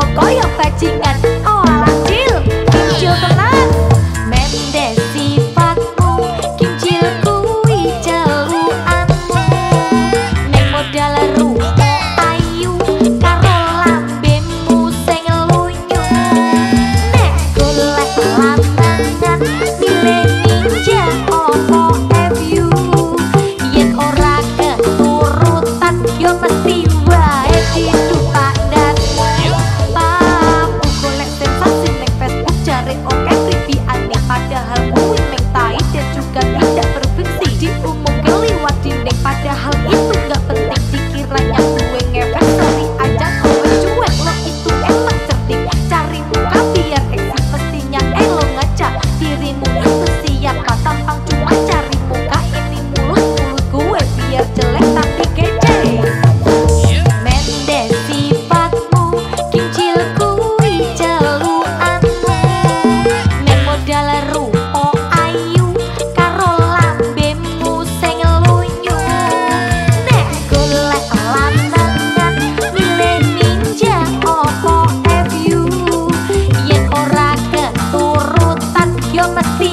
poco banget